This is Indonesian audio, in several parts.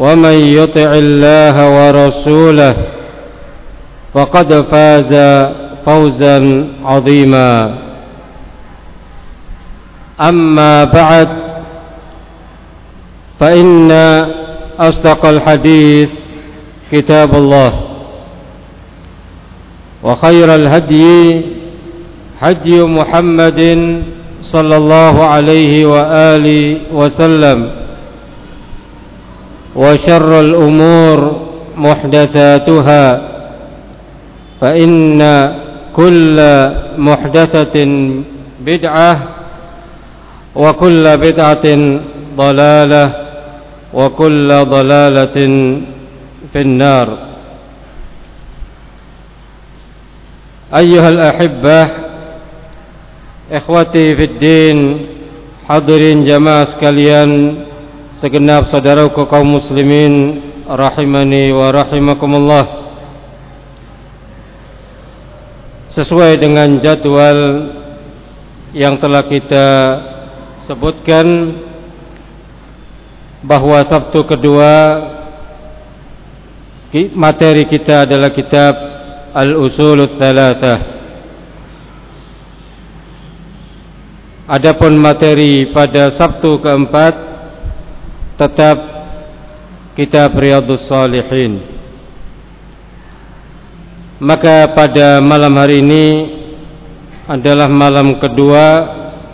ومن يطع الله ورسوله فقد فاز فوزا عظيما. أما بعد فإن أصدق الحديث كتاب الله وخير الهدي هدي محمد صلى الله عليه وآله وسلم. وشر الأمور محدثاتها فإن كل محدثة بدعة وكل بدعة ضلالة وكل ضلالة في النار. أيها الأحبة إخوتي في الدين hadirin jamaah sekalian segenap saudaraku kaum muslimin rahimani wa rahimakumullah. Sesuai dengan jadwal yang telah kita sebutkan bahwa Sabtu kedua materi kita adalah kitab Al-Usulut Thalathah Adapun materi pada Sabtu keempat tetap kitab Riyadhus Salihin Maka pada malam hari ini adalah malam kedua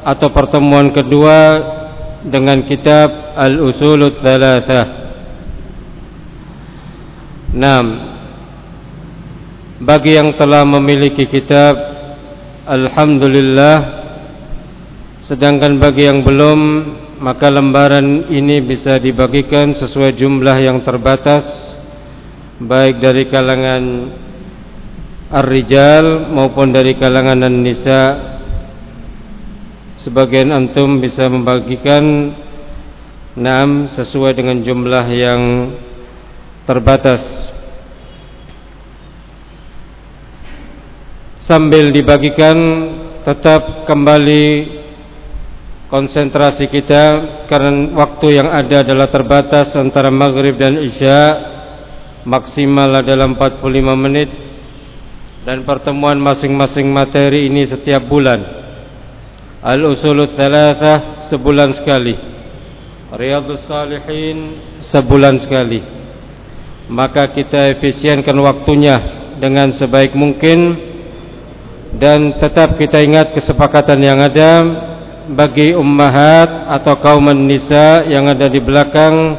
atau pertemuan kedua dengan kitab Al-Usulut Thalathah. Naam. Bagi yang telah memiliki kitab Alhamdulillah Sedangkan bagi yang belum Maka lembaran ini bisa dibagikan sesuai jumlah yang terbatas Baik dari kalangan Ar-Rijal maupun dari kalangan An-Nisa. Sebagian antum bisa membagikan enam sesuai dengan jumlah yang terbatas. Sambil dibagikan tetap kembali konsentrasi kita karena waktu yang ada adalah terbatas antara maghrib dan isya maksimal adalah 45 menit dan pertemuan masing-masing materi ini setiap bulan. Al-Usul Thalathah sebulan sekali. Riyadhus Salihin sebulan sekali. Maka kita efisienkan waktunya dengan sebaik mungkin Dan tetap kita ingat kesepakatan yang ada Bagi ummahat atau kaum nisa yang ada di belakang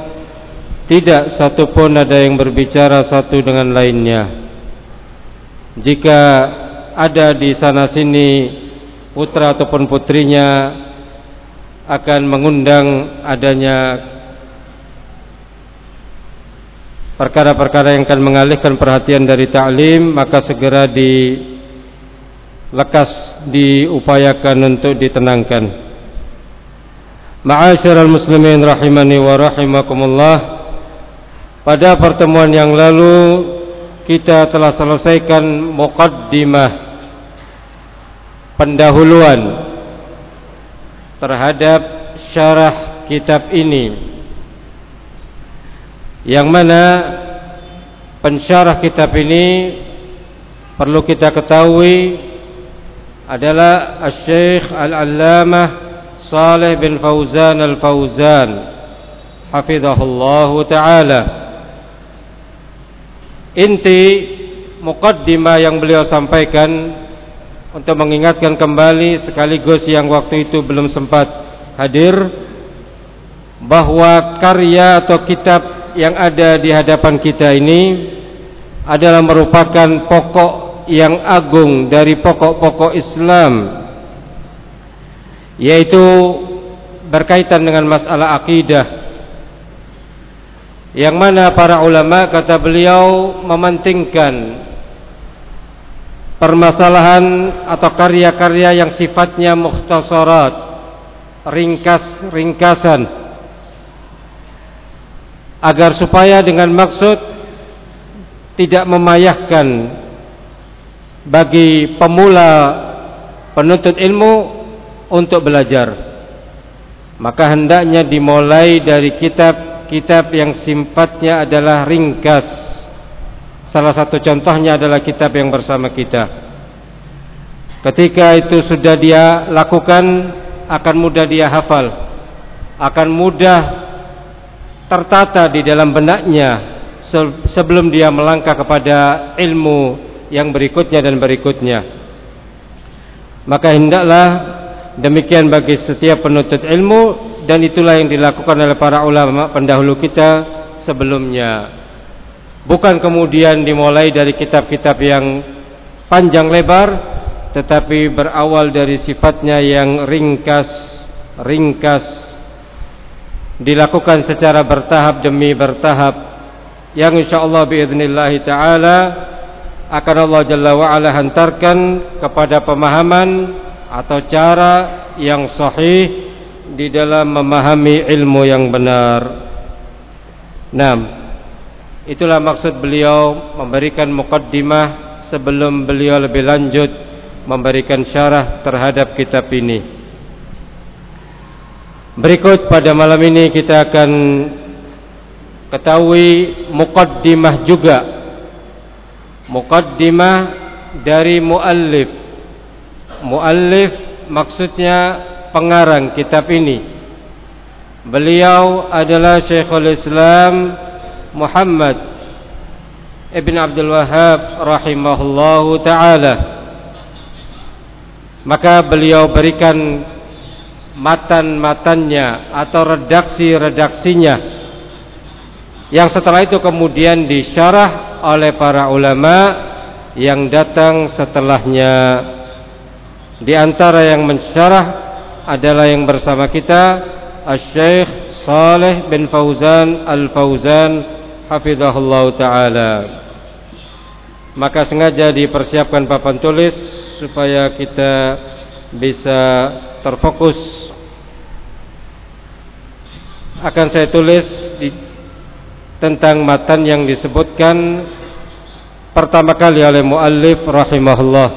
tidak satupun ada yang berbicara satu dengan lainnya. Jika ada di sana sini putra ataupun putrinya akan mengundang adanya perkara-perkara yang akan mengalihkan perhatian dari ta'lim maka segera dilekas diupayakan untuk ditenangkan. Ma'asyiral muslimin rahimani wa rahimakumullah. Pada pertemuan yang lalu kita telah selesaikan muqaddimah pendahuluan terhadap syarah kitab ini yang mana pensyarah kitab ini perlu kita ketahui adalah Syekh Al-Allamah Saleh bin Fauzan Al-Fauzan. Hafizahullah taala. Inti mukaddimah yang beliau sampaikan untuk mengingatkan kembali sekaligus yang waktu itu belum sempat hadir bahwa karya atau kitab yang ada di hadapan kita ini adalah merupakan pokok yang agung dari pokok-pokok Islam yaitu berkaitan dengan masalah akidah. Yang mana para ulama kata beliau mementingkan permasalahan atau karya-karya yang sifatnya mukhtasarat ringkas-ringkasan agar supaya dengan maksud tidak memayahkan bagi pemula penuntut ilmu untuk belajar maka hendaknya dimulai dari kitab kitab yang sifatnya adalah ringkas. Salah satu contohnya adalah kitab yang bersama kita. Ketika itu sudah dia lakukan, akan mudah dia hafal, akan mudah tertata di dalam benaknya sebelum dia melangkah kepada ilmu yang berikutnya dan berikutnya. Maka hendaklah demikian bagi setiap penuntut ilmu dan itulah yang dilakukan oleh para ulama pendahulu kita sebelumnya. Bukan kemudian dimulai dari kitab-kitab yang panjang lebar, tetapi berawal dari sifatnya yang ringkas, ringkas, dilakukan secara bertahap demi bertahap, yang insyaallah biiznillah taala akan Allah Jalla wa ala hantarkan kepada pemahaman atau cara yang sahih di dalam memahami ilmu yang benar. Nah, itulah maksud beliau memberikan mukaddimah sebelum beliau lebih lanjut memberikan syarah terhadap kitab ini. Berikut pada malam ini kita akan ketahui mukaddimah juga. Mukaddimah dari muallif. Muallif maksudnya pengarang kitab ini. Beliau adalah Syekhul Islam Muhammad Ibn Abdul Wahab rahimahullahu taala. Maka beliau berikan matan-matannya atau redaksi-redaksinya yang setelah itu kemudian disyarah oleh para ulama yang datang setelahnya. Di antara yang mensyarah adalah yang bersama kita Al-Syeikh Saleh bin Fauzan Al-Fauzan Hafizahullah Ta'ala. Maka sengaja dipersiapkan papan tulis Supaya kita bisa terfokus. Akan saya tulis di, Tentang matan yang disebutkan Pertama kali oleh muallif rahimahullah.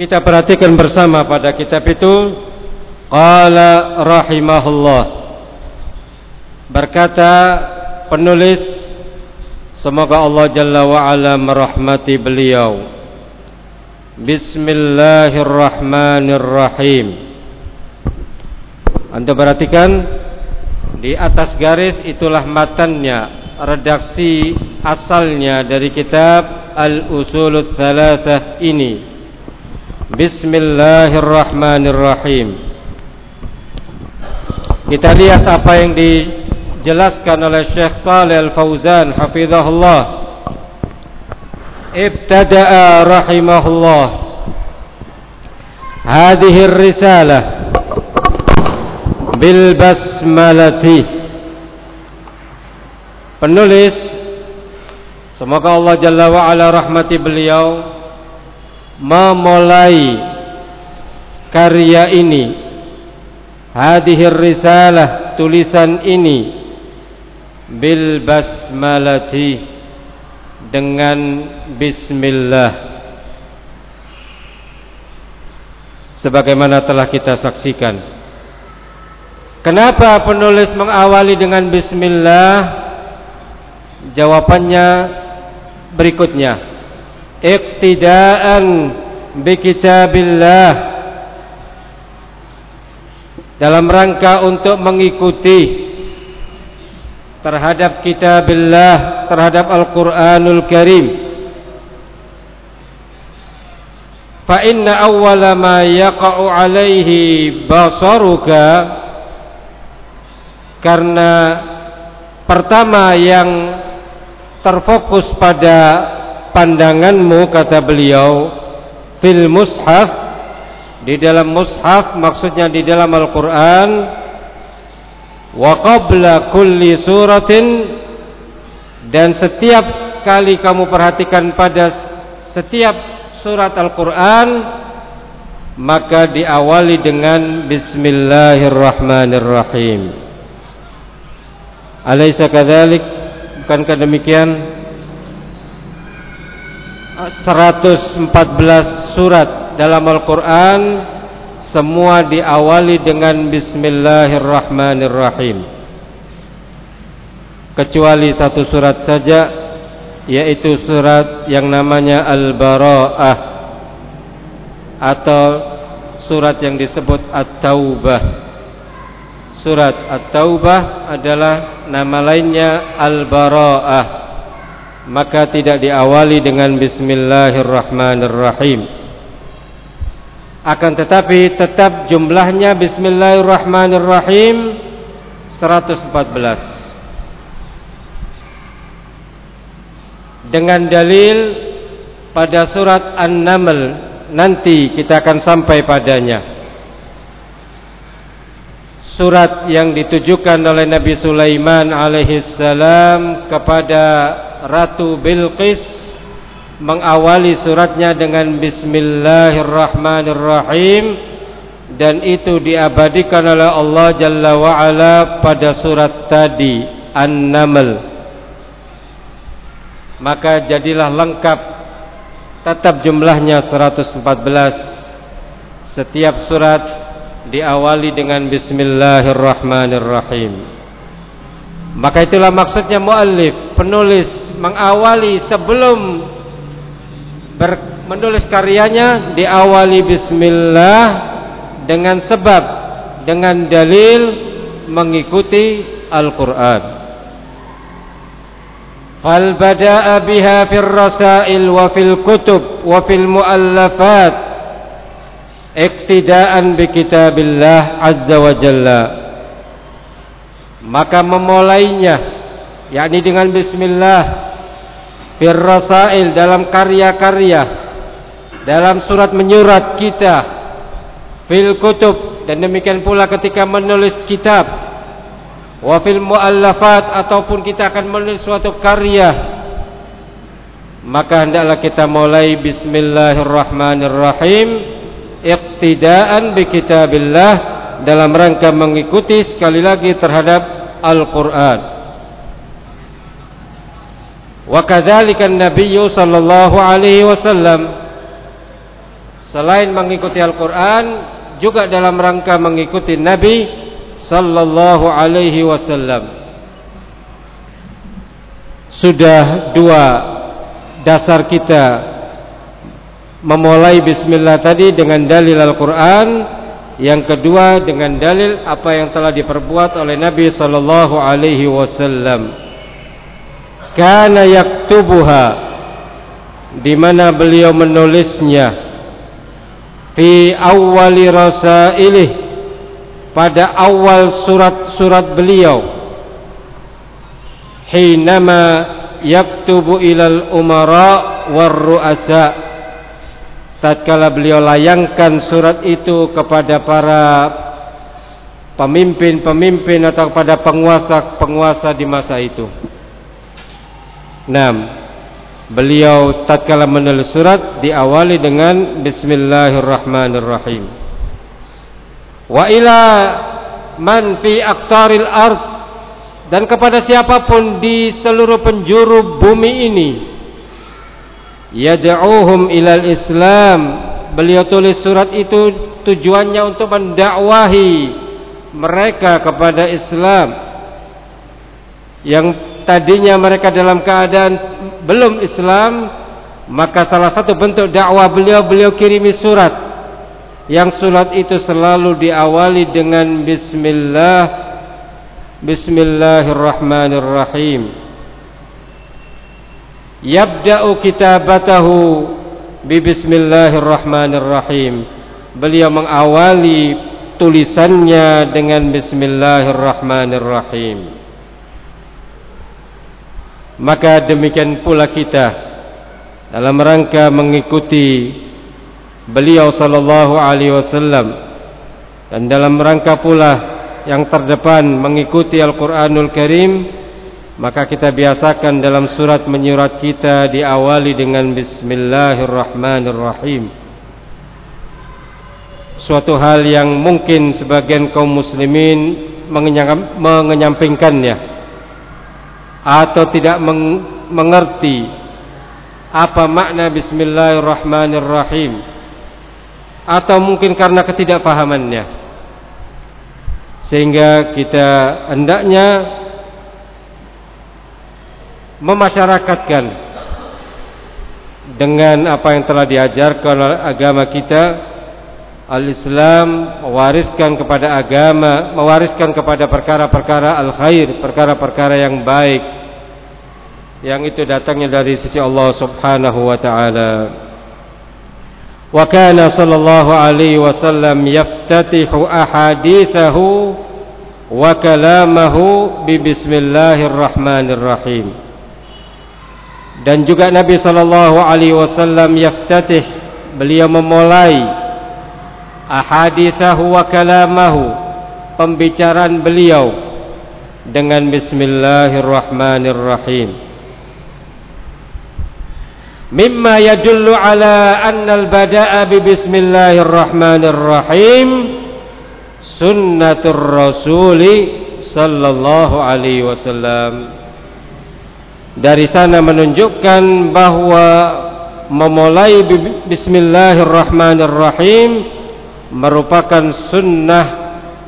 Kita perhatikan bersama pada kitab itu Qala rahimahullah. Berkata penulis Semoga Allah Jalla wa'ala merahmati beliau Bismillahirrahmanirrahim Anda perhatikan Di atas garis itulah matannya redaksi asalnya dari kitab Al-Usulul Thalathah ini. Bismillahirrahmanirrahim. Kita lihat apa yang dijelaskan oleh Syekh Saleh Al-Fauzan hafizahullah. Ibtada'a rahimahullah hadhihi ar-risalah bil basmalati. Penulis semoga Allah Jalla wa ala rahmati beliau memulai karya ini hadhihi risalah tulisan ini bil basmalati dengan bismillah. Sebagaimana telah kita saksikan. Kenapa penulis mengawali dengan bismillah? Jawabannya berikutnya. Iqtidaan bi kitabillah dalam rangka untuk mengikuti terhadap kitabillah terhadap Al-Qur'anul Karim. Fa inna awwala ma yaqa'u alaihi basaruka karena pertama yang terfokus pada pandanganmu kata beliau fil mushaf di dalam mushaf maksudnya di dalam Al-Qur'an wa qabla kulli suratin dan setiap kali kamu perhatikan pada setiap surat Al-Qur'an maka diawali dengan bismillahirrahmanirrahim. Alaysa kadzalik? Bukankah demikian? 114 surat dalam Al-Quran semua diawali dengan Bismillahirrahmanirrahim. Kecuali satu surat saja yaitu surat yang namanya Al-Bara'ah atau surat yang disebut At-Taubah. Surat At-Taubah adalah nama lainnya Al-Bara'ah. Maka tidak diawali dengan Bismillahirrahmanirrahim akan tetapi tetap jumlahnya Bismillahirrahmanirrahim 114 dengan dalil pada surat An-Naml nanti kita akan sampai padanya. Surat yang ditujukan oleh Nabi Sulaiman alaihissalam kepada Ratu Bilqis mengawali suratnya dengan Bismillahirrahmanirrahim. Dan itu diabadikan oleh Allah Jalla wa'ala pada surat tadi An-Naml. Maka jadilah lengkap tetap jumlahnya 114 setiap surat diawali dengan Bismillahirrahmanirrahim. Maka itulah maksudnya muallif penulis mengawali sebelum ber, menulis karyanya diawali bismillah dengan sebab dengan dalil mengikuti Al-Qur'an. Fal bada'a biha fil rasail wa fil kutub wa fil muallafat iktidaan bi kitabillah azza wa jalla. Maka memulainya yakni dengan bismillah Firrasail dalam karya-karya dalam surat menyurat kita fil kutub dan demikian pula ketika menulis kitab wa fil muallafat ataupun kita akan menulis suatu karya maka hendaklah kita mulai bismillahirrahmanirrahim iqtidaan bi kitabillah dalam rangka mengikuti sekali lagi terhadap Al-Qur'an Wa kadzalika Nabi sallallahu alaihi wasallam selain mengikuti Al-Qur'an juga dalam rangka mengikuti Nabi sallallahu alaihi wasallam. Sudah dua dasar kita memulai bismillah tadi dengan dalil Al-Qur'an, yang kedua dengan dalil apa yang telah diperbuat oleh Nabi sallallahu alaihi wasallam. Kana yaktubuha. Di mana beliau menulisnya. Fi awwali rasailih. Pada awal surat-surat beliau. Hinama yaktubu ilal umara war ru'asa tatkala beliau layangkan surat itu kepada para pemimpin-pemimpin atau kepada penguasa-penguasa di masa itu. 6. Beliau tatkala menulis surat diawali dengan bismillahirrahmanirrahim. Wa ila man fi aqtaril ard dan kepada siapa pun di seluruh penjuru bumi ini yad'uhum ilal islam beliau tulis surat itu tujuannya untuk mendakwahi mereka kepada Islam yang tadinya mereka dalam keadaan belum Islam maka salah satu bentuk dakwah beliau beliau kirimi surat. Yang surat itu selalu diawali dengan bismillah bismillahirrahmanirrahim. Yabda'u kitabatahu bi bismillahirrahmanirrahim. Beliau mengawali tulisannya dengan bismillahirrahmanirrahim maka demikian pula kita dalam rangka mengikuti beliau sallallahu alaihi wasallam dan dalam rangka pula yang terdepan mengikuti Al-Qur'anul Karim maka kita biasakan dalam surat menyurat kita diawali dengan bismillahirrahmanirrahim. Suatu hal yang mungkin sebagian kaum muslimin mengenyampingkannya atau tidak mengerti apa makna bismillahirrahmanirrahim. Atau mungkin karena ketidakpahamannya. Sehingga kita hendaknya memasyarakatkan dengan apa yang telah diajarkan oleh agama kita Al-Islam mewariskan kepada agama, mewariskan kepada perkara-perkara al-khair, perkara-perkara yang baik. Yang itu datangnya dari sisi Allah Subhanahu wa taala. Wa kana sallallahu alaihi wasallam yaftatihu ahadithahu wa kalamahu bi bismillahirrahmanirrahim. Dan juga Nabi sallallahu alaihi wasallam yaftatih beliau memulai ahadithahu wa kalamahu. Pembicaraan beliau dengan bismillahirrahmanirrahim. Mimma yadullu ala anna al-bada'a bi bismillahirrahmanirrahim sunnatur rasuli sallallahu alaihi wasallam. Dari sana menunjukkan bahwa memulai bismillahirrahmanirrahim merupakan sunnah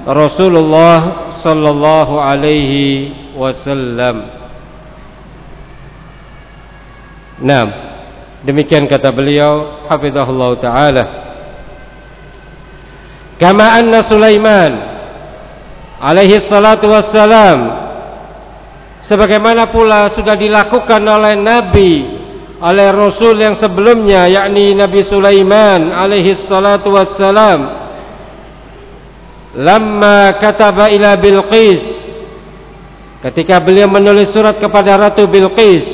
Rasulullah sallallahu alaihi wasallam. Nah, demikian kata beliau hafizahullah taala. Kama anna Sulaiman alaihi salatu wassalam sebagaimana pula sudah dilakukan oleh Nabi oleh Rasul yang sebelumnya yakni Nabi Sulaiman alaihi salatu wassalam. Lamma kataba ila Bilqis. Ketika beliau menulis surat kepada Ratu Bilqis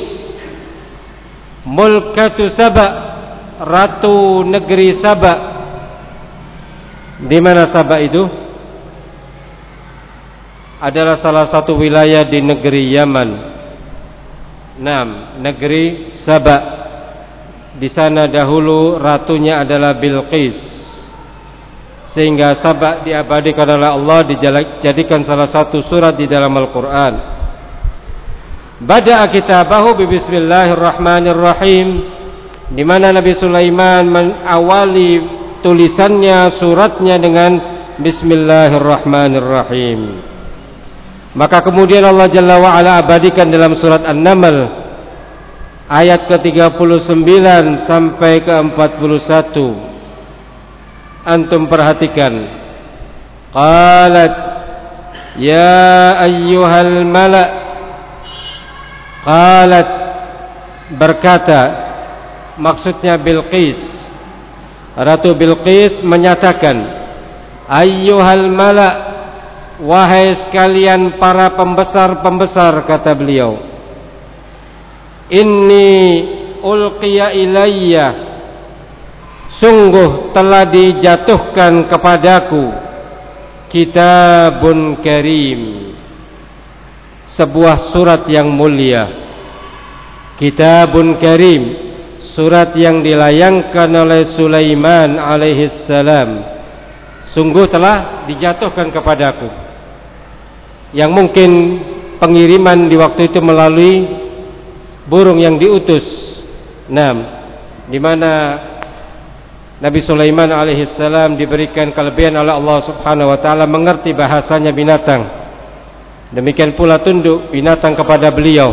mulkatu Saba ratu negeri Saba. Di mana Saba itu? Adalah salah satu wilayah di negeri Yaman Nam, negeri Saba. Di sana dahulu ratunya adalah Bilqis. Sehingga Saba diabadikan oleh Allah dijadikan salah satu surat di dalam Al-Qur'an. Bada'a kitabahu bi bismillahirrahmanirrahim di mana Nabi Sulaiman mengawali tulisannya suratnya dengan bismillahirrahmanirrahim. Maka kemudian Allah Jalla wa'ala abadikan dalam surat An-Naml ayat ke-39 sampai ke-41. Antum perhatikan. Qalat ya ayyuhal mala' qalat berkata maksudnya Bilqis Ratu Bilqis menyatakan ayyuhal mala wahai sekalian para pembesar-pembesar kata beliau inni ulqiya ilayya. Sungguh telah dijatuhkan kepadaku kitabun karim. Sebuah surat yang mulia. Kitabun karim surat yang dilayangkan oleh Sulaiman alaihi salam sungguh telah dijatuhkan kepadaku yang mungkin pengiriman di waktu itu melalui burung yang diutus. Enam di mana Nabi Sulaiman alaihissalam diberikan kelebihan oleh Allah subhanahu wa ta'ala mengerti bahasanya binatang. Demikian pula tunduk binatang kepada beliau.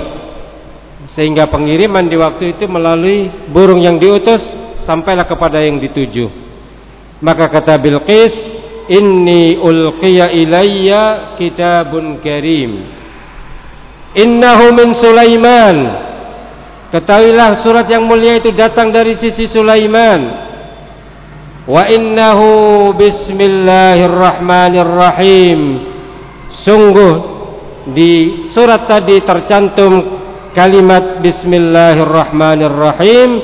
Sehingga pengiriman di waktu itu melalui burung yang diutus sampailah kepada yang dituju. Maka kata Bilqis inni ulqiya ilayya kitabun karim. Innahu min Sulaiman. Ketahuilah surat yang mulia itu datang dari sisi Sulaiman. Wa innahu bismillahirrahmanirrahim. Sungguh di surat tadi tercantum kalimat bismillahirrahmanirrahim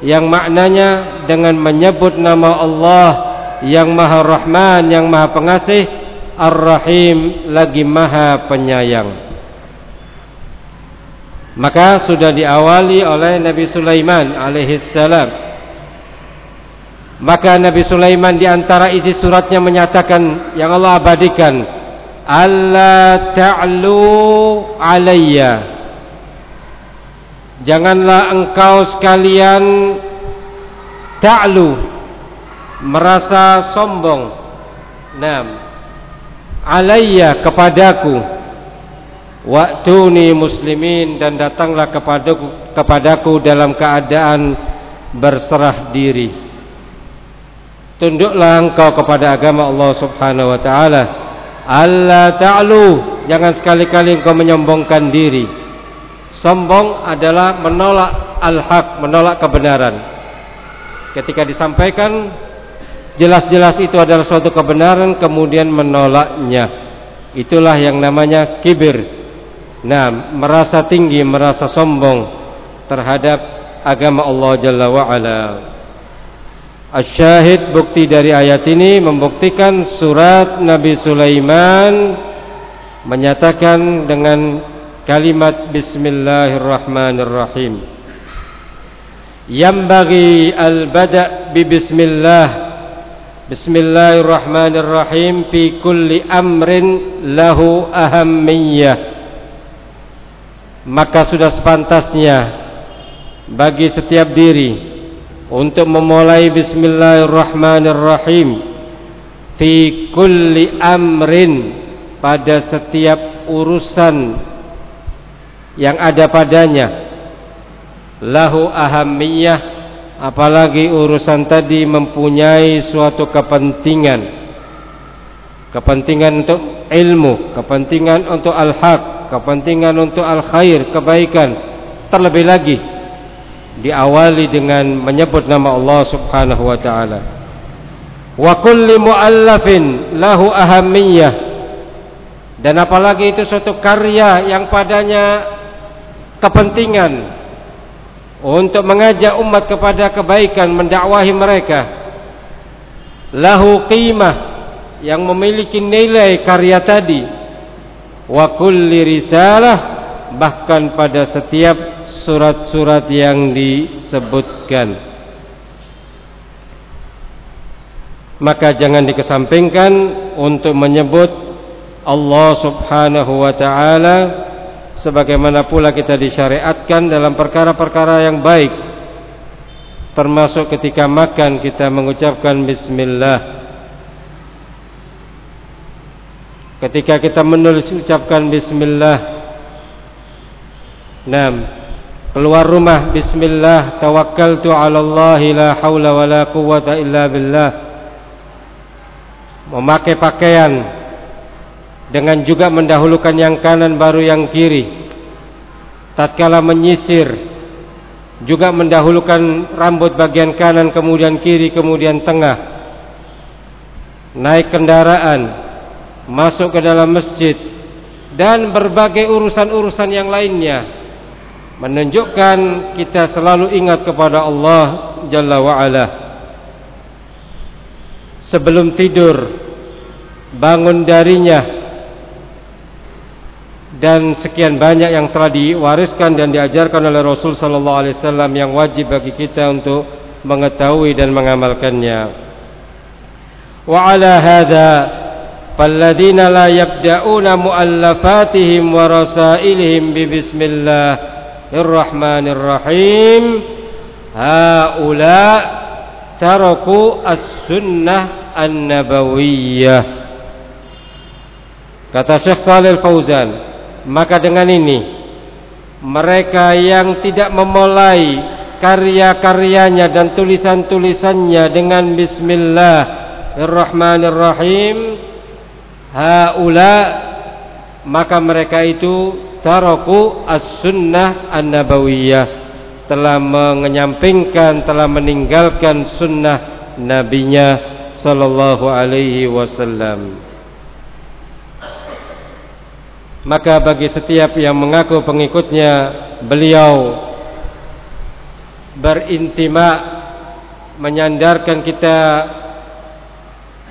yang maknanya dengan menyebut nama Allah yang maha rahman yang maha pengasih ar-rahim lagi maha penyayang. Maka sudah diawali oleh Nabi Sulaiman alaihi salam. Maka Nabi Sulaiman di antara isi suratnya menyatakan yang Allah abadikan Allah ta'lu alayya. Janganlah engkau sekalian ta'lu merasa sombong. Naam. Alayya kepadaku. Waktuni muslimin dan datanglah kepadaku kepadaku dalam keadaan berserah diri. Tunduklah engkau kepada agama Allah subhanahu wa ta'ala Allah ta'lu Jangan sekali-kali engkau menyombongkan diri Sombong adalah menolak al-haq Menolak kebenaran Ketika disampaikan Jelas-jelas itu adalah suatu kebenaran Kemudian menolaknya Itulah yang namanya kibir Nah, merasa tinggi, merasa sombong Terhadap agama Allah Jalla wa'ala Asyahid bukti dari ayat ini membuktikan surat Nabi Sulaiman menyatakan dengan kalimat Bismillahirrahmanirrahim. Yambagi al-bada' bi bismillah. Bismillahirrahmanirrahim. Fi kulli amrin lahu ahammiyah. Maka sudah sepantasnya bagi setiap diri untuk memulai bismillahirrahmanirrahim. Fi kulli amrin pada setiap urusan yang ada padanya. Lahu ahamiyah apalagi urusan tadi mempunyai suatu kepentingan kepentingan untuk ilmu kepentingan untuk al-haq kepentingan untuk al-khair kebaikan terlebih lagi diawali dengan menyebut nama Allah Subhanahu wa taala. Wa kulli muallafin lahu ahammiyah. Dan apalagi itu suatu karya yang padanya kepentingan untuk mengajak umat kepada kebaikan, mendakwahi mereka. Lahu qimah yang memiliki nilai karya tadi. Wa kulli risalah bahkan pada setiap surat-surat yang disebutkan maka jangan dikesampingkan untuk menyebut Allah Subhanahu wa taala sebagaimana pula kita disyariatkan dalam perkara-perkara yang baik. Termasuk ketika makan kita mengucapkan bismillah. Ketika kita menulis ucapkan bismillah. Naam. Keluar rumah bismillah tawakkaltu 'ala Allah la haula wala quwwata illa billah. Memakai pakaian dengan juga mendahulukan yang kanan baru yang kiri. Tatkala menyisir juga mendahulukan rambut bagian kanan kemudian kiri kemudian tengah. Naik kendaraan masuk ke dalam masjid dan berbagai urusan-urusan yang lainnya menunjukkan kita selalu ingat kepada Allah Jalla wa ala sebelum tidur bangun darinya dan sekian banyak yang telah diwariskan dan diajarkan oleh Rasul sallallahu alaihi wasallam yang wajib bagi kita untuk mengetahui dan mengamalkannya. Wa ala hadza la yabda'una muallafatihim wa rasailihim bi bismillahirrahmanirrahim haula taraku as-sunnah an-nabawiyyah Kata Syekh Shalal Fauzan maka dengan ini mereka yang tidak memulai karya-karyanya dan tulisan-tulisannya dengan bismillahirrahmanirrahim haula maka mereka itu taraku as-sunnah an-nabawiyah. Telah menyampingkan telah meninggalkan sunnah nabinya sallallahu alaihi wasallam maka bagi setiap yang mengaku pengikutnya beliau berintima menyandarkan kita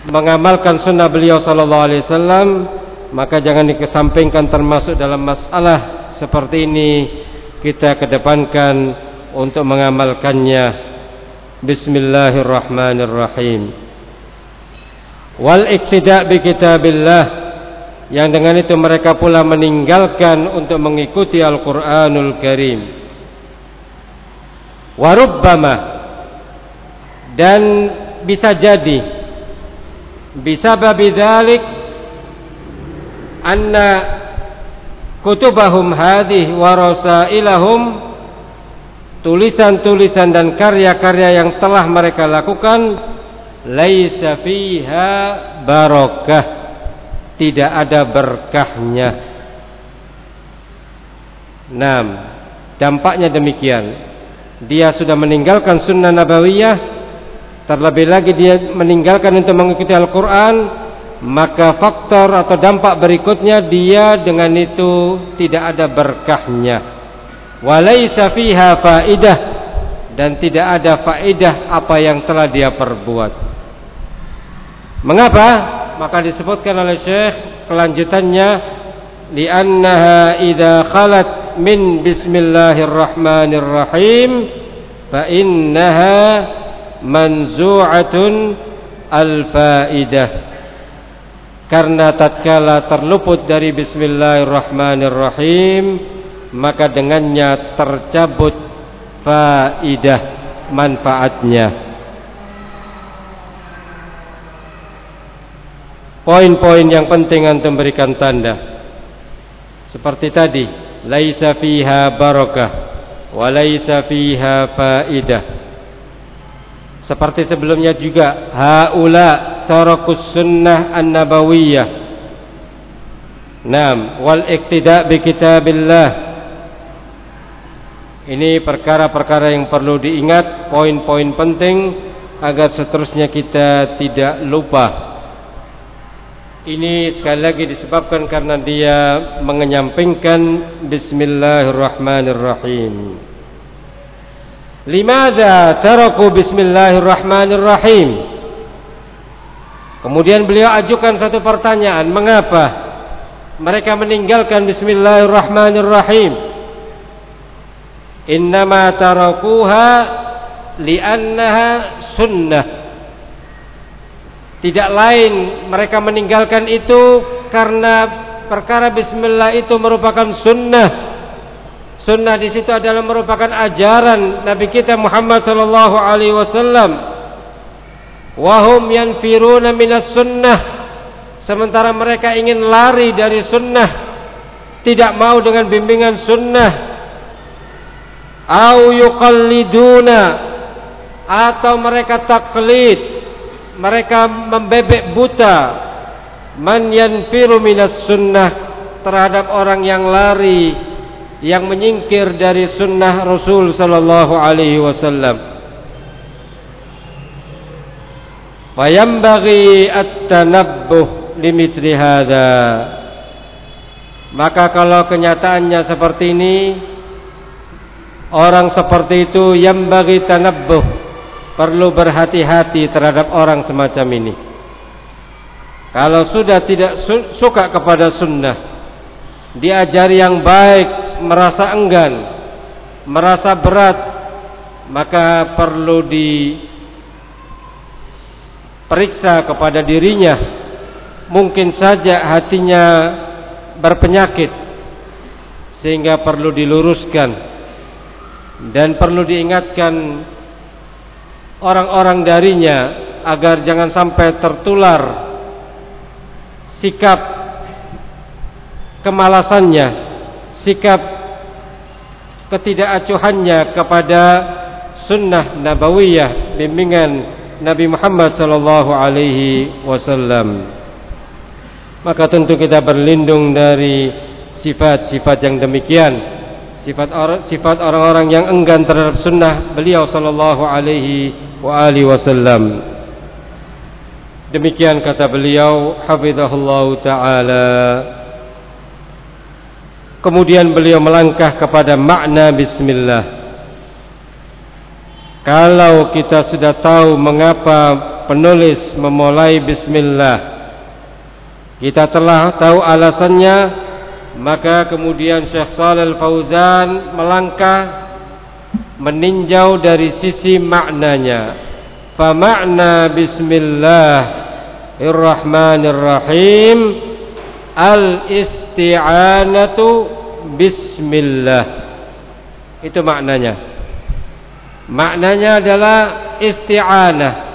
mengamalkan sunnah beliau sallallahu alaihi wasallam maka jangan dikesampingkan termasuk dalam masalah seperti ini. Kita kedepankan untuk mengamalkannya. Bismillahirrahmanirrahim. Wal iktida bi kitabillah yang dengan itu mereka pula meninggalkan untuk mengikuti Al-Qur'anul Karim. Warubbama dan bisa jadi bisa babi dzalik anna kutubahum hadih wa rasailahum tulisan-tulisan dan karya-karya yang telah mereka lakukan laisa fiha barakah tidak ada berkahnya. Nah, dampaknya demikian. Dia sudah meninggalkan sunnah nabawiyah, terlebih lagi dia meninggalkan untuk mengikuti Al-Quran, maka faktor atau dampak berikutnya dia dengan itu tidak ada berkahnya. Walaysa fiha faidah dan tidak ada faidah apa yang telah dia perbuat. Mengapa? Maka disebutkan oleh Syekh kelanjutannya li'annaha idza khalat min bismillahirrahmanirrahim fa innaha manzu'atun al-faidah karena tatkala terluput dari bismillahirrahmanirrahim maka dengannya tercabut faidah manfaatnya poin-poin yang penting antum berikan tanda. Seperti tadi laisa fiha barakah wa laisa fiha faidah. Seperti sebelumnya juga haula tarakus sunnah an-nabawiyah. Naam wal iktida bi kitabillah. Ini perkara-perkara yang perlu diingat Poin-poin penting Agar seterusnya kita tidak lupa ini sekali lagi disebabkan karena dia mengenyampingkan Bismillahirrahmanirrahim. Limadha taraku Bismillahirrahmanirrahim? Kemudian beliau ajukan satu pertanyaan, mengapa mereka meninggalkan Bismillahirrahmanirrahim? Innama tarakuha li'annaha sunnah tidak lain mereka meninggalkan itu karena perkara bismillah itu merupakan sunnah. Sunnah di situ adalah merupakan ajaran Nabi kita Muhammad sallallahu alaihi wasallam. Wahum yanfiruna minas sunnah. Sementara mereka ingin lari dari sunnah, tidak mau dengan bimbingan sunnah. Au yuqalliduna atau mereka taklid mereka membebek buta man yanfiru minas sunnah terhadap orang yang lari yang menyingkir dari sunnah Rasul sallallahu alaihi wasallam. Fayambaghi at-tanabbuh limithli hadza. Maka kalau kenyataannya seperti ini Orang seperti itu yang bagi tanabbuh Perlu berhati-hati terhadap orang semacam ini. Kalau sudah tidak suka kepada sunnah Diajari yang baik Merasa enggan Merasa berat Maka perlu diperiksa kepada dirinya. Mungkin saja hatinya berpenyakit Sehingga perlu diluruskan. Dan perlu diingatkan orang-orang darinya agar jangan sampai tertular sikap kemalasannya, sikap ketidakacuhannya kepada sunnah nabawiyah bimbingan Nabi Muhammad sallallahu alaihi wasallam. Maka tentu kita berlindung dari sifat-sifat yang demikian sifat orang sifat orang-orang yang enggan terhadap sunnah beliau sallallahu alaihi wa alihi wasallam. Demikian kata beliau hafizahullah taala. Kemudian beliau melangkah kepada makna bismillah. Kalau kita sudah tahu mengapa penulis memulai bismillah kita telah tahu alasannya maka kemudian Syekh Shalal Fauzan melangkah meninjau dari sisi maknanya. Fa makna bismillahirrahmanirrahim al-isti'anatu bismillah. Itu maknanya. Maknanya adalah isti'anah.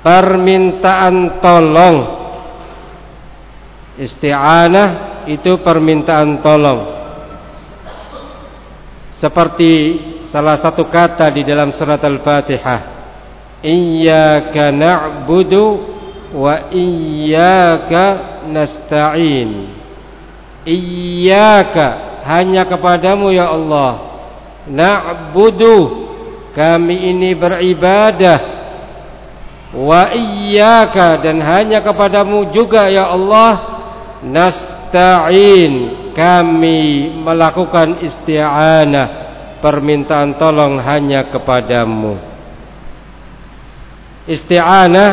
Permintaan tolong. Isti'anah itu permintaan tolong seperti salah satu kata di dalam surat Al-Fatihah iyyaka na'budu wa iyyaka nasta'in. Iyyaka hanya kepadamu ya Allah. Na'budu kami ini beribadah. Wa iyyaka dan hanya kepadamu juga ya Allah. Nasta'in kami melakukan isti'anah permintaan tolong hanya kepadamu. Isti'anah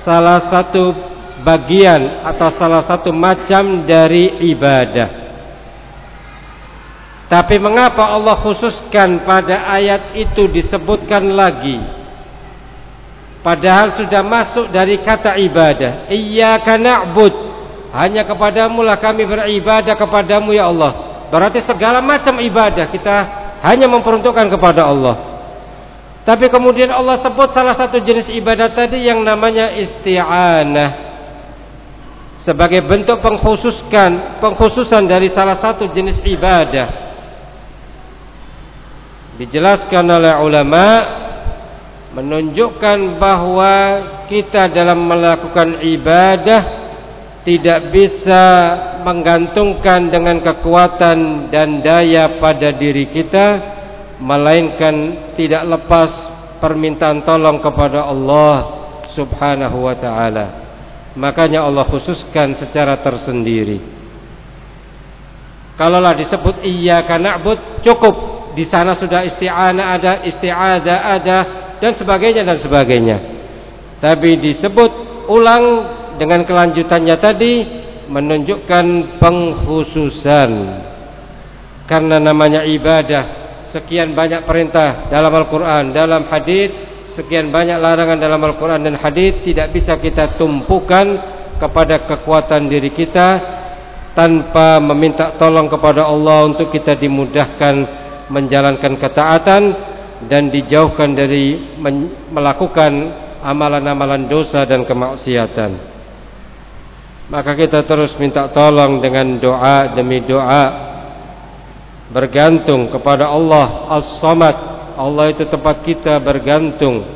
salah satu bagian atau salah satu macam dari ibadah. Tapi mengapa Allah khususkan pada ayat itu disebutkan lagi? Padahal sudah masuk dari kata ibadah. Iyyaka na'bud. Hanya kepadamu lah kami beribadah kepadamu ya Allah. Berarti segala macam ibadah kita hanya memperuntukkan kepada Allah. Tapi kemudian Allah sebut salah satu jenis ibadah tadi yang namanya isti'anah. Sebagai bentuk pengkhususkan, pengkhususan dari salah satu jenis ibadah. Dijelaskan oleh ulama menunjukkan bahwa kita dalam melakukan ibadah tidak bisa menggantungkan dengan kekuatan dan daya pada diri kita melainkan tidak lepas permintaan tolong kepada Allah Subhanahu wa taala. Makanya Allah khususkan secara tersendiri. Kalaulah disebut iyyaka na'bud cukup. Di sana sudah isti'anah ada, isti'adzah ada dan sebagainya dan sebagainya. Tapi disebut ulang dengan kelanjutannya tadi menunjukkan pengkhususan karena namanya ibadah sekian banyak perintah dalam Al-Qur'an dalam hadis sekian banyak larangan dalam Al-Qur'an dan hadis tidak bisa kita tumpukan kepada kekuatan diri kita tanpa meminta tolong kepada Allah untuk kita dimudahkan menjalankan ketaatan dan dijauhkan dari melakukan amalan-amalan dosa dan kemaksiatan. Maka kita terus minta tolong dengan doa demi doa. Bergantung kepada Allah As-Samad. Allah itu tempat kita bergantung.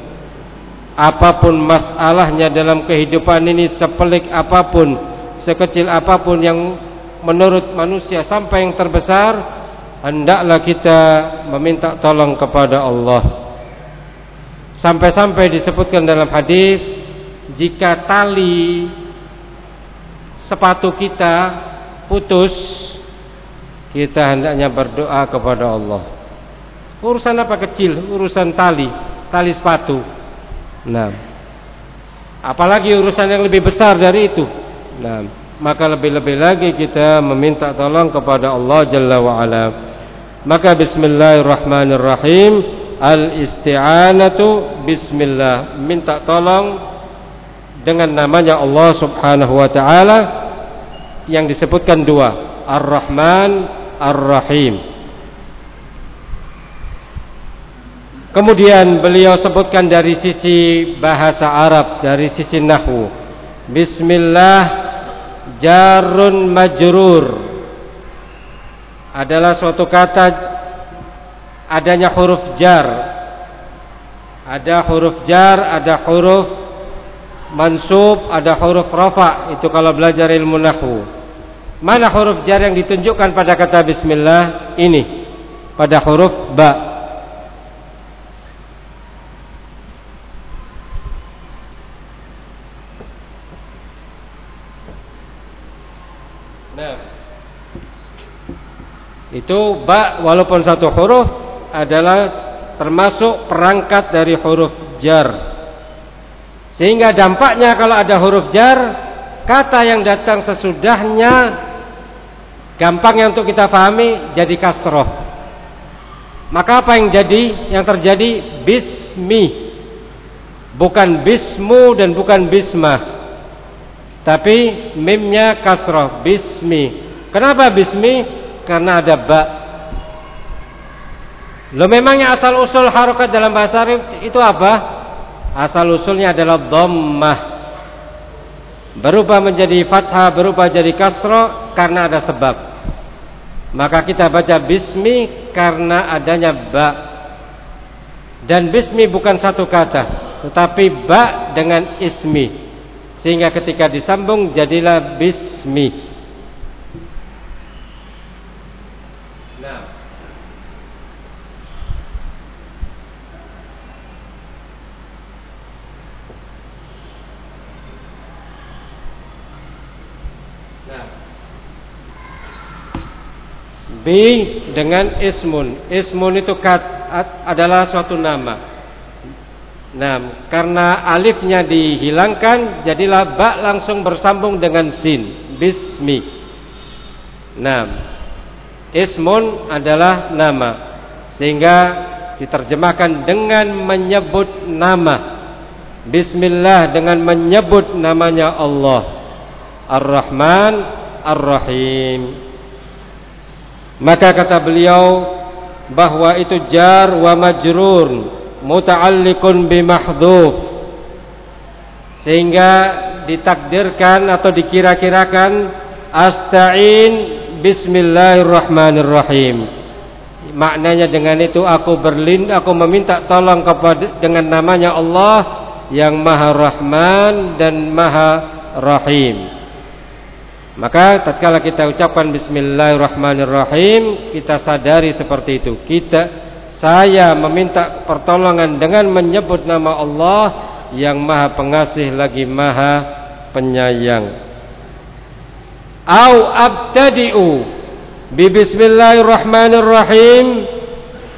Apa pun masalahnya dalam kehidupan ini Sepelik apa pun Sekecil apa pun yang menurut manusia Sampai yang terbesar hendaklah kita meminta tolong kepada Allah. Sampai-sampai disebutkan dalam hadis jika tali sepatu kita putus, kita hendaknya berdoa kepada Allah. Urusan apa kecil? Urusan tali, tali sepatu. Nah, apalagi urusan yang lebih besar dari itu. Nah, maka lebih-lebih lagi kita meminta tolong kepada Allah Jalla wa ala. Maka bismillahirrahmanirrahim al-isti'anatu bismillah minta tolong dengan namanya Allah Subhanahu wa taala yang disebutkan dua Ar-Rahman Ar-Rahim Kemudian beliau sebutkan dari sisi bahasa Arab, dari sisi nahwu. Bismillah jarun majrur adalah suatu kata adanya huruf jar. Ada huruf jar, ada huruf mansub, ada huruf rafa. Itu kalau belajar ilmu nahwu. Mana huruf jar yang ditunjukkan pada kata bismillah ini? Pada huruf ba. Itu ba walaupun satu huruf adalah termasuk perangkat dari huruf jar. Sehingga dampaknya kalau ada huruf jar, kata yang datang sesudahnya gampang yang untuk kita pahami jadi kasroh. Maka apa yang jadi? Yang terjadi bismi. Bukan bismu dan bukan bismah. Tapi mimnya kasroh bismi. Kenapa bismi? karena ada ba. Lo memangnya asal usul harokat dalam bahasa Arab itu apa? Asal usulnya adalah dhammah. Berubah menjadi fathah, berubah jadi kasro karena ada sebab. Maka kita baca bismi karena adanya ba. Dan bismi bukan satu kata, tetapi ba dengan ismi. Sehingga ketika disambung jadilah bismi. B dengan ismun. Ismun itu kat, adalah suatu nama. Nah, karena alifnya dihilangkan, jadilah ba langsung bersambung dengan sin. Bismi. Nah, ismun adalah nama. Sehingga diterjemahkan dengan menyebut nama. Bismillah dengan menyebut namanya Allah. Ar-Rahman, Ar-Rahim. Maka kata beliau bahwa itu jar wa majrur muta'alliqun bi mahdhuf. Sehingga ditakdirkan atau dikira-kirakan asta'in bismillahirrahmanirrahim. Maknanya dengan itu aku berlindung aku meminta tolong kepada dengan namanya Allah yang Maha Rahman dan Maha Rahim maka tatkala kita ucapkan bismillahirrahmanirrahim, kita sadari seperti itu. Kita saya meminta pertolongan dengan menyebut nama Allah yang Maha Pengasih lagi Maha Penyayang. Au abtadi'u bi bismillahirrahmanirrahim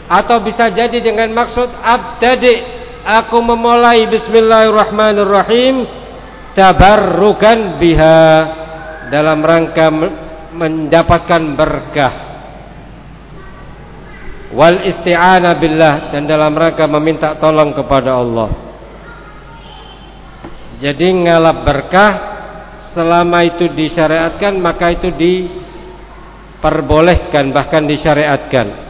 atau bisa jadi dengan maksud abtadi aku memulai bismillahirrahmanirrahim tabarrukan biha dalam rangka mendapatkan berkah wal isti'anah billah dan dalam rangka meminta tolong kepada Allah. Jadi ngalap berkah selama itu disyariatkan maka itu diperbolehkan bahkan disyariatkan.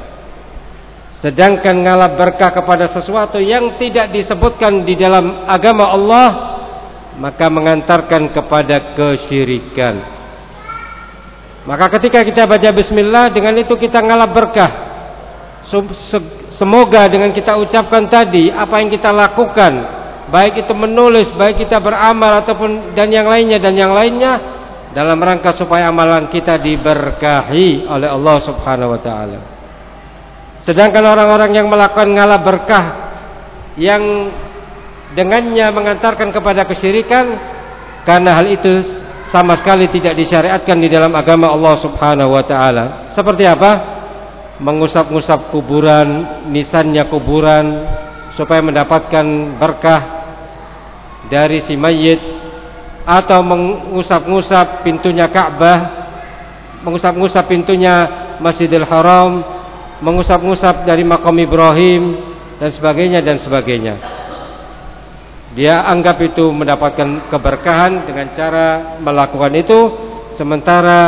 Sedangkan ngalap berkah kepada sesuatu yang tidak disebutkan di dalam agama Allah maka mengantarkan kepada kesyirikan. Maka ketika kita baca bismillah dengan itu kita ngalap berkah. Semoga dengan kita ucapkan tadi apa yang kita lakukan, baik itu menulis, baik kita beramal ataupun dan yang lainnya dan yang lainnya dalam rangka supaya amalan kita diberkahi oleh Allah Subhanahu wa taala. Sedangkan orang-orang yang melakukan ngalah berkah yang dengannya mengantarkan kepada kesyirikan karena hal itu sama sekali tidak disyariatkan di dalam agama Allah Subhanahu wa taala. Seperti apa? Mengusap-ngusap kuburan, nisannya kuburan supaya mendapatkan berkah dari si mayit atau mengusap-ngusap pintunya Ka'bah, mengusap-ngusap pintunya Masjidil Haram, mengusap-ngusap dari makam Ibrahim dan sebagainya dan sebagainya. Dia anggap itu mendapatkan keberkahan dengan cara melakukan itu sementara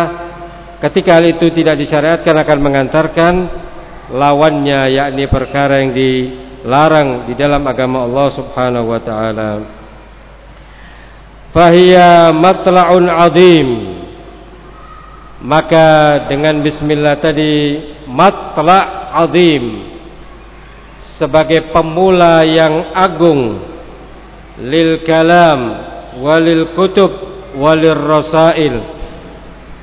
ketika hal itu tidak disyariatkan akan mengantarkan lawannya yakni perkara yang dilarang di dalam agama Allah Subhanahu wa taala. Fahiya matla'un azim. Maka dengan bismillah tadi matla' azim sebagai pemula yang agung lil kalam walil kutub walil rasail.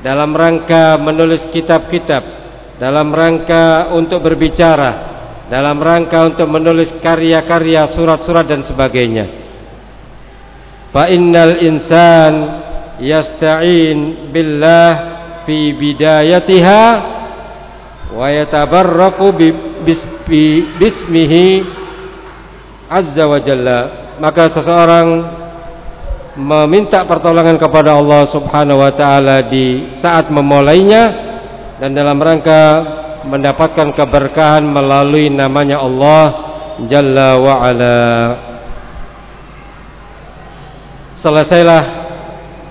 Dalam rangka menulis kitab-kitab dalam rangka untuk berbicara dalam rangka untuk menulis karya-karya surat-surat dan sebagainya. Fa innal insan yasta'in billah fi bidayatiha wa yatabarraku bismihi azza wa jalla maka seseorang meminta pertolongan kepada Allah Subhanahu wa taala di saat memulainya dan dalam rangka mendapatkan keberkahan melalui namanya Allah Jalla wa ala. Selesailah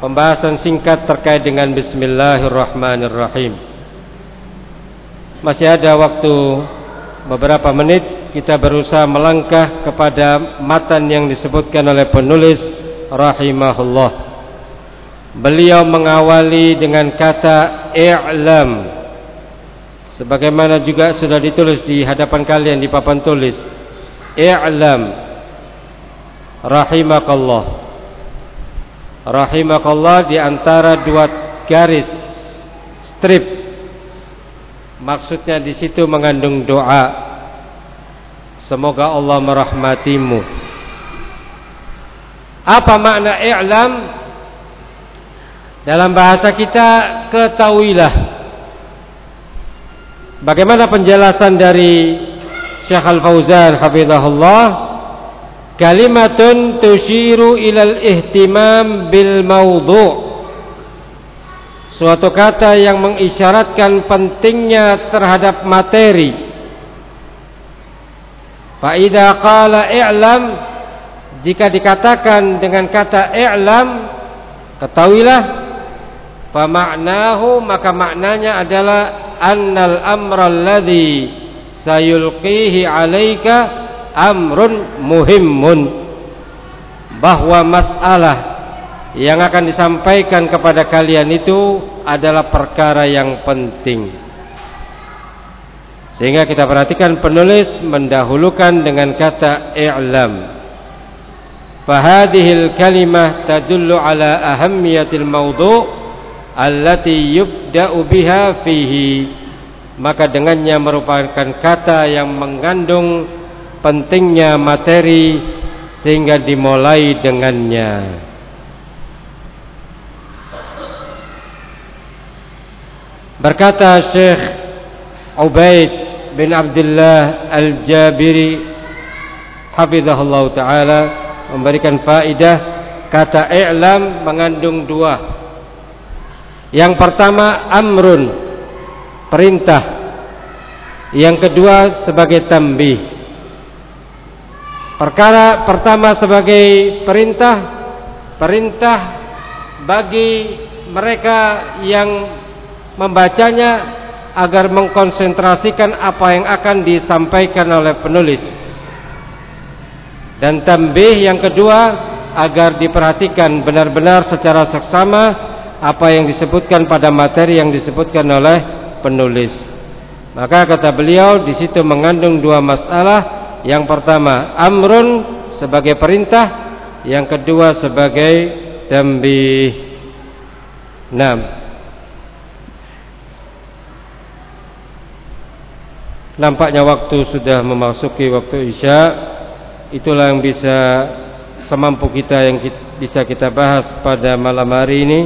pembahasan singkat terkait dengan bismillahirrahmanirrahim. Masih ada waktu beberapa menit kita berusaha melangkah kepada matan yang disebutkan oleh penulis rahimahullah. Beliau mengawali dengan kata i'lam. Sebagaimana juga sudah ditulis di hadapan kalian di papan tulis. I'lam rahimakallah. Rahimakallah di antara dua garis strip. Maksudnya di situ mengandung doa Semoga Allah merahmatimu. Apa makna i'lam? Dalam bahasa kita ketahuilah. Bagaimana penjelasan dari Syekh Al-Fauzan hafizahullah? Kalimatun tushiru ilal ihtimam bil mawdu' Suatu kata yang mengisyaratkan pentingnya terhadap materi Fa'idha qala i'lam Jika dikatakan dengan kata i'lam Ketahuilah Fama'nahu maka maknanya adalah Annal amra alladhi Sayulqihi alaika Amrun muhimmun. Bahwa masalah Yang akan disampaikan kepada kalian itu Adalah perkara yang penting sehingga kita perhatikan penulis mendahulukan dengan kata i'lam. Fahadhil kalimah tadullu ala ahammiyatil mawdu' allati yubda'u biha fihi. Maka dengannya merupakan kata yang mengandung pentingnya materi sehingga dimulai dengannya. Berkata Syekh Ubaid bin Abdullah Al-Jabiri hafizahullah taala memberikan faidah kata i'lam mengandung dua. Yang pertama amrun perintah. Yang kedua sebagai tambih. Perkara pertama sebagai perintah perintah bagi mereka yang membacanya agar mengkonsentrasikan apa yang akan disampaikan oleh penulis. Dan tambih yang kedua agar diperhatikan benar-benar secara seksama apa yang disebutkan pada materi yang disebutkan oleh penulis. Maka kata beliau di situ mengandung dua masalah. Yang pertama amrun sebagai perintah, yang kedua sebagai tambih. Nah, Nampaknya waktu sudah memasuki waktu Isya. Itulah yang bisa semampu kita yang bisa kita bahas pada malam hari ini.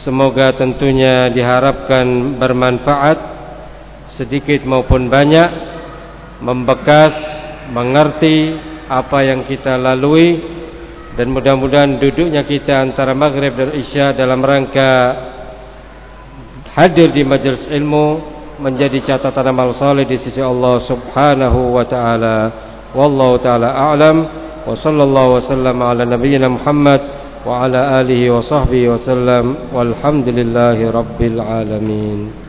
Semoga tentunya diharapkan bermanfaat sedikit maupun banyak, membekas, mengerti apa yang kita lalui dan mudah-mudahan duduknya kita antara maghrib dan isya dalam rangka hadir di majelis ilmu menjadi catatan amal saleh di sisi Allah Subhanahu wa taala. Wallahu taala a'lam wa sallallahu wasallam ala nabiyyina Muhammad wa ala alihi wa sahbihi wasallam walhamdulillahi rabbil alamin.